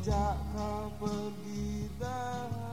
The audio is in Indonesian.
sejak kau pergi dah.